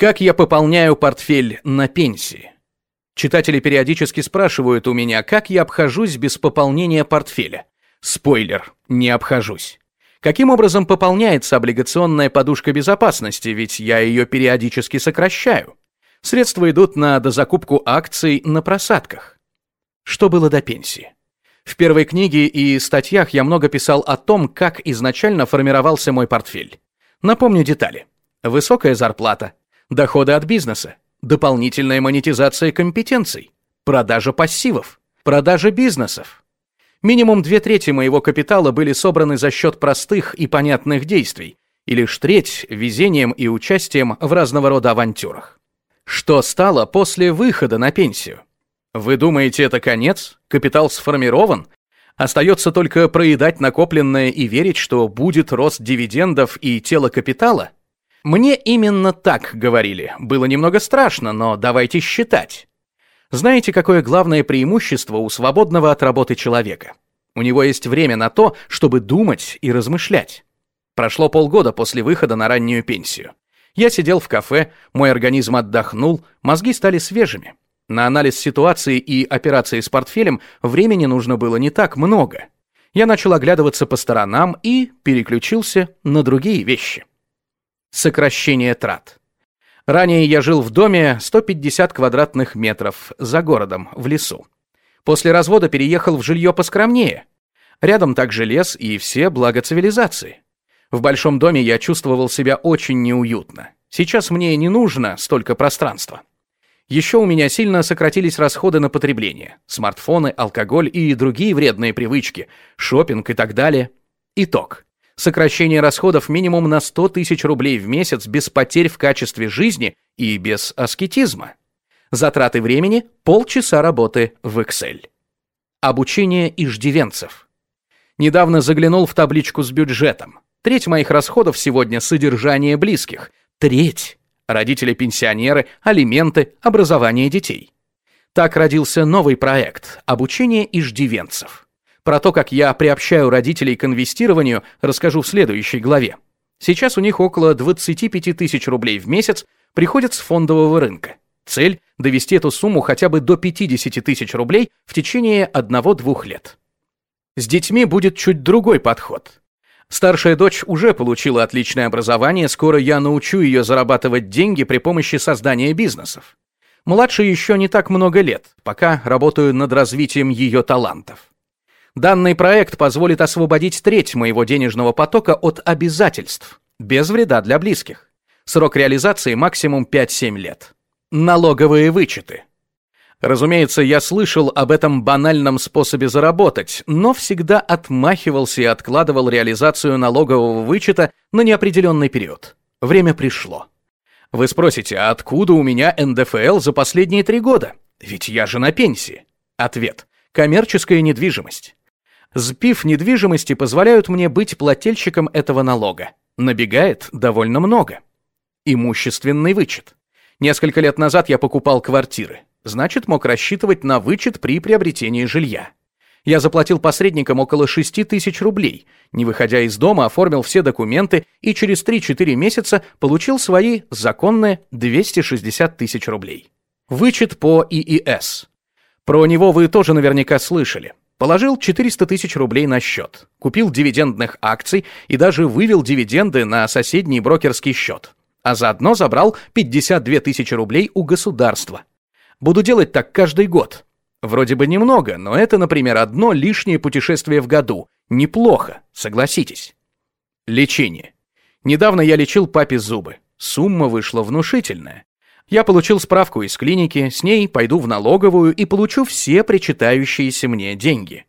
Как я пополняю портфель на пенсии? Читатели периодически спрашивают у меня, как я обхожусь без пополнения портфеля. Спойлер, не обхожусь. Каким образом пополняется облигационная подушка безопасности, ведь я ее периодически сокращаю? Средства идут на дозакупку акций на просадках. Что было до пенсии? В первой книге и статьях я много писал о том, как изначально формировался мой портфель. Напомню детали. Высокая зарплата, доходы от бизнеса, дополнительная монетизация компетенций, продажа пассивов, продажа бизнесов. Минимум две трети моего капитала были собраны за счет простых и понятных действий, и лишь треть – везением и участием в разного рода авантюрах. Что стало после выхода на пенсию? Вы думаете, это конец? Капитал сформирован? Остается только проедать накопленное и верить, что будет рост дивидендов и тело капитала? Мне именно так говорили. Было немного страшно, но давайте считать. Знаете, какое главное преимущество у свободного от работы человека? У него есть время на то, чтобы думать и размышлять. Прошло полгода после выхода на раннюю пенсию. Я сидел в кафе, мой организм отдохнул, мозги стали свежими. На анализ ситуации и операции с портфелем времени нужно было не так много. Я начал оглядываться по сторонам и переключился на другие вещи сокращение трат. Ранее я жил в доме 150 квадратных метров за городом, в лесу. После развода переехал в жилье поскромнее. Рядом также лес и все блага цивилизации. В большом доме я чувствовал себя очень неуютно. Сейчас мне не нужно столько пространства. Еще у меня сильно сократились расходы на потребление. Смартфоны, алкоголь и другие вредные привычки, шопинг и так далее. Итог сокращение расходов минимум на 100 тысяч рублей в месяц без потерь в качестве жизни и без аскетизма. Затраты времени – полчаса работы в Excel. Обучение иждивенцев. Недавно заглянул в табличку с бюджетом. Треть моих расходов сегодня – содержание близких. Треть – родители-пенсионеры, алименты, образование детей. Так родился новый проект – обучение иждивенцев. Про то, как я приобщаю родителей к инвестированию, расскажу в следующей главе. Сейчас у них около 25 тысяч рублей в месяц приходят с фондового рынка. Цель – довести эту сумму хотя бы до 50 тысяч рублей в течение 1-2 лет. С детьми будет чуть другой подход. Старшая дочь уже получила отличное образование, скоро я научу ее зарабатывать деньги при помощи создания бизнесов. Младшей еще не так много лет, пока работаю над развитием ее талантов. Данный проект позволит освободить треть моего денежного потока от обязательств, без вреда для близких. Срок реализации максимум 5-7 лет. Налоговые вычеты. Разумеется, я слышал об этом банальном способе заработать, но всегда отмахивался и откладывал реализацию налогового вычета на неопределенный период. Время пришло. Вы спросите, а откуда у меня НДФЛ за последние три года? Ведь я же на пенсии. Ответ. Коммерческая недвижимость. СПИФ недвижимости позволяют мне быть плательщиком этого налога. Набегает довольно много. Имущественный вычет. Несколько лет назад я покупал квартиры. Значит, мог рассчитывать на вычет при приобретении жилья. Я заплатил посредникам около 6 тысяч рублей, не выходя из дома, оформил все документы и через 3-4 месяца получил свои законные 260 тысяч рублей. Вычет по ИИС. Про него вы тоже наверняка слышали. Положил 400 тысяч рублей на счет, купил дивидендных акций и даже вывел дивиденды на соседний брокерский счет. А заодно забрал 52 тысячи рублей у государства. Буду делать так каждый год. Вроде бы немного, но это, например, одно лишнее путешествие в году. Неплохо, согласитесь. Лечение. Недавно я лечил папе зубы. Сумма вышла внушительная. Я получил справку из клиники, с ней пойду в налоговую и получу все причитающиеся мне деньги.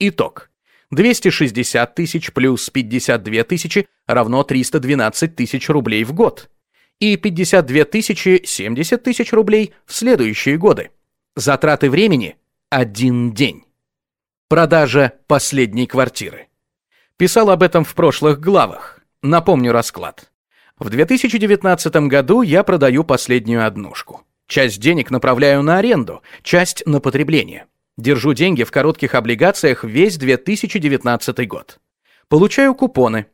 Итог. 260 тысяч плюс 52 тысячи равно 312 тысяч рублей в год. И 52 тысячи 70 тысяч рублей в следующие годы. Затраты времени – один день. Продажа последней квартиры. Писал об этом в прошлых главах. Напомню расклад. В 2019 году я продаю последнюю однушку. Часть денег направляю на аренду, часть на потребление. Держу деньги в коротких облигациях весь 2019 год. Получаю купоны.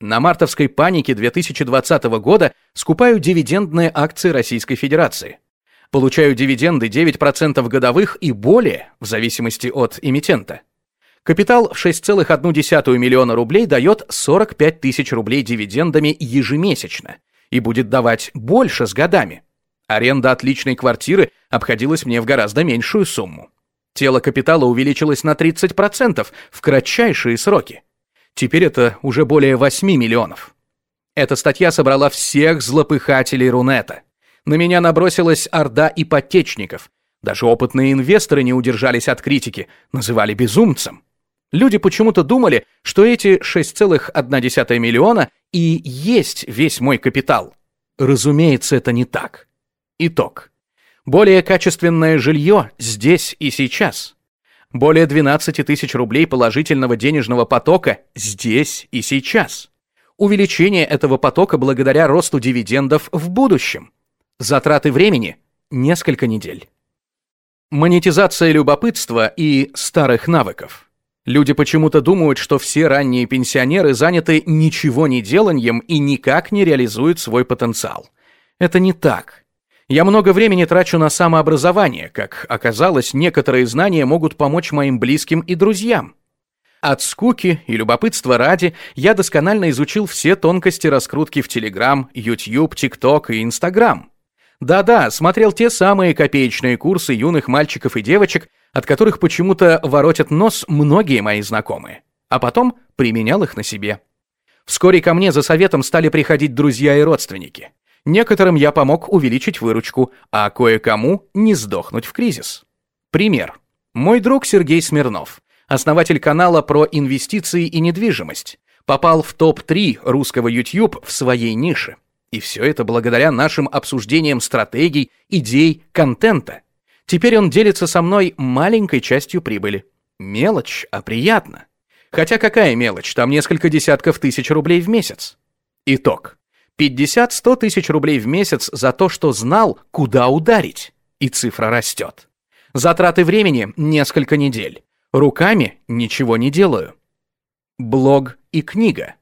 На мартовской панике 2020 года скупаю дивидендные акции Российской Федерации. Получаю дивиденды 9% годовых и более, в зависимости от эмитента. Капитал в 6,1 миллиона рублей дает 45 тысяч рублей дивидендами ежемесячно и будет давать больше с годами. Аренда отличной квартиры обходилась мне в гораздо меньшую сумму. Тело капитала увеличилось на 30% в кратчайшие сроки. Теперь это уже более 8 миллионов. Эта статья собрала всех злопыхателей Рунета. На меня набросилась орда ипотечников. Даже опытные инвесторы не удержались от критики, называли безумцем. Люди почему-то думали, что эти 6,1 миллиона и есть весь мой капитал. Разумеется, это не так. Итог. Более качественное жилье здесь и сейчас. Более 12 тысяч рублей положительного денежного потока здесь и сейчас. Увеличение этого потока благодаря росту дивидендов в будущем. Затраты времени – несколько недель. Монетизация любопытства и старых навыков. Люди почему-то думают, что все ранние пенсионеры заняты ничего не деланием и никак не реализуют свой потенциал. Это не так. Я много времени трачу на самообразование, как оказалось, некоторые знания могут помочь моим близким и друзьям. От скуки и любопытства ради я досконально изучил все тонкости раскрутки в Telegram, YouTube, TikTok и Instagram. Да-да, смотрел те самые копеечные курсы юных мальчиков и девочек, от которых почему-то воротят нос многие мои знакомые, а потом применял их на себе. Вскоре ко мне за советом стали приходить друзья и родственники. Некоторым я помог увеличить выручку, а кое-кому не сдохнуть в кризис. Пример. Мой друг Сергей Смирнов, основатель канала про инвестиции и недвижимость, попал в топ-3 русского YouTube в своей нише. И все это благодаря нашим обсуждениям стратегий, идей, контента. Теперь он делится со мной маленькой частью прибыли. Мелочь, а приятно. Хотя какая мелочь, там несколько десятков тысяч рублей в месяц. Итог. 50-100 тысяч рублей в месяц за то, что знал, куда ударить. И цифра растет. Затраты времени – несколько недель. Руками ничего не делаю. Блог и книга.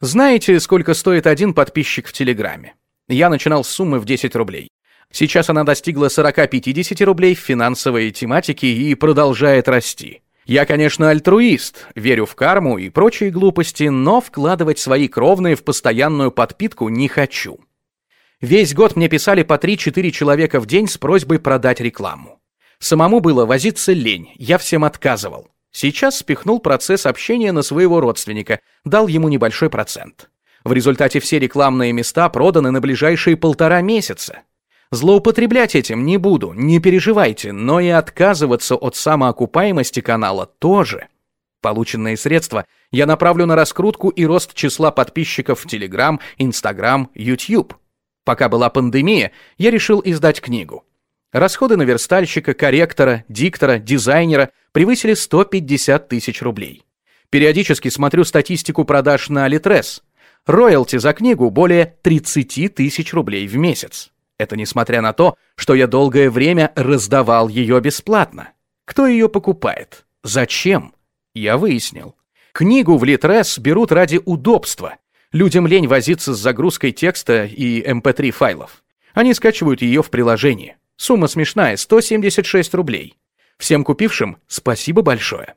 Знаете, сколько стоит один подписчик в Телеграме? Я начинал с суммы в 10 рублей. Сейчас она достигла 40-50 рублей в финансовой тематике и продолжает расти. Я, конечно, альтруист, верю в карму и прочие глупости, но вкладывать свои кровные в постоянную подпитку не хочу. Весь год мне писали по 3-4 человека в день с просьбой продать рекламу. Самому было возиться лень, я всем отказывал. Сейчас спихнул процесс общения на своего родственника, дал ему небольшой процент. В результате все рекламные места проданы на ближайшие полтора месяца. Злоупотреблять этим не буду, не переживайте, но и отказываться от самоокупаемости канала тоже. Полученные средства я направлю на раскрутку и рост числа подписчиков в Telegram, Instagram, YouTube. Пока была пандемия, я решил издать книгу. Расходы на верстальщика, корректора, диктора, дизайнера превысили 150 тысяч рублей. Периодически смотрю статистику продаж на Alitress. Роялти за книгу более 30 тысяч рублей в месяц. Это несмотря на то, что я долгое время раздавал ее бесплатно. Кто ее покупает? Зачем? Я выяснил. Книгу в Литрес берут ради удобства. Людям лень возиться с загрузкой текста и mp3 эм файлов. Они скачивают ее в приложении. Сумма смешная – 176 рублей. Всем купившим спасибо большое.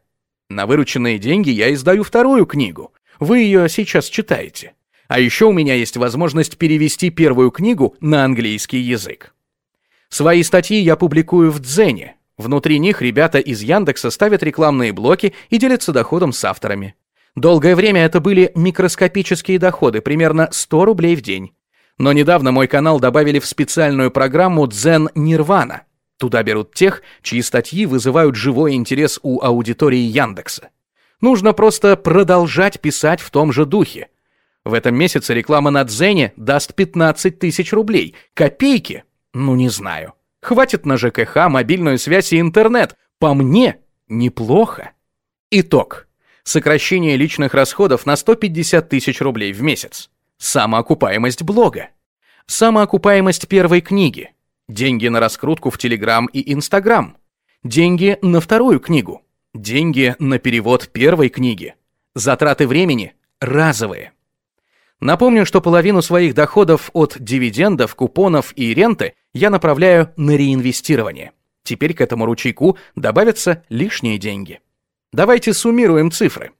На вырученные деньги я издаю вторую книгу. Вы ее сейчас читаете. А еще у меня есть возможность перевести первую книгу на английский язык. Свои статьи я публикую в Дзене. Внутри них ребята из Яндекса ставят рекламные блоки и делятся доходом с авторами. Долгое время это были микроскопические доходы, примерно 100 рублей в день. Но недавно мой канал добавили в специальную программу Дзен Нирвана. Туда берут тех, чьи статьи вызывают живой интерес у аудитории Яндекса. Нужно просто продолжать писать в том же духе, в этом месяце реклама на Дзене даст 15 тысяч рублей. Копейки? Ну, не знаю. Хватит на ЖКХ, мобильную связь и интернет. По мне, неплохо. Итог. Сокращение личных расходов на 150 тысяч рублей в месяц. Самоокупаемость блога. Самоокупаемость первой книги. Деньги на раскрутку в Телеграм и Инстаграм. Деньги на вторую книгу. Деньги на перевод первой книги. Затраты времени разовые. Напомню, что половину своих доходов от дивидендов, купонов и ренты я направляю на реинвестирование. Теперь к этому ручейку добавятся лишние деньги. Давайте суммируем цифры.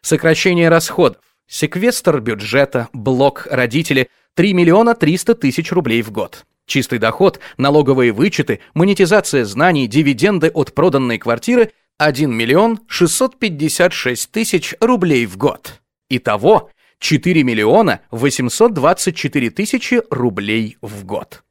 Сокращение расходов, секвестр бюджета, блок родители 3 миллиона 300 тысяч рублей в год. Чистый доход, налоговые вычеты, монетизация знаний, дивиденды от проданной квартиры 1 миллион 656 тысяч рублей в год. Итого 4 миллиона 824 тысячи рублей в год.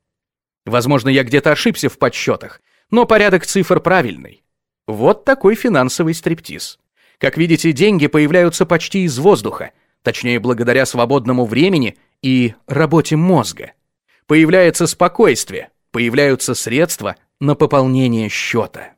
Возможно, я где-то ошибся в подсчетах, но порядок цифр правильный. Вот такой финансовый стриптиз. Как видите, деньги появляются почти из воздуха, точнее, благодаря свободному времени и работе мозга. Появляется спокойствие, появляются средства на пополнение счета.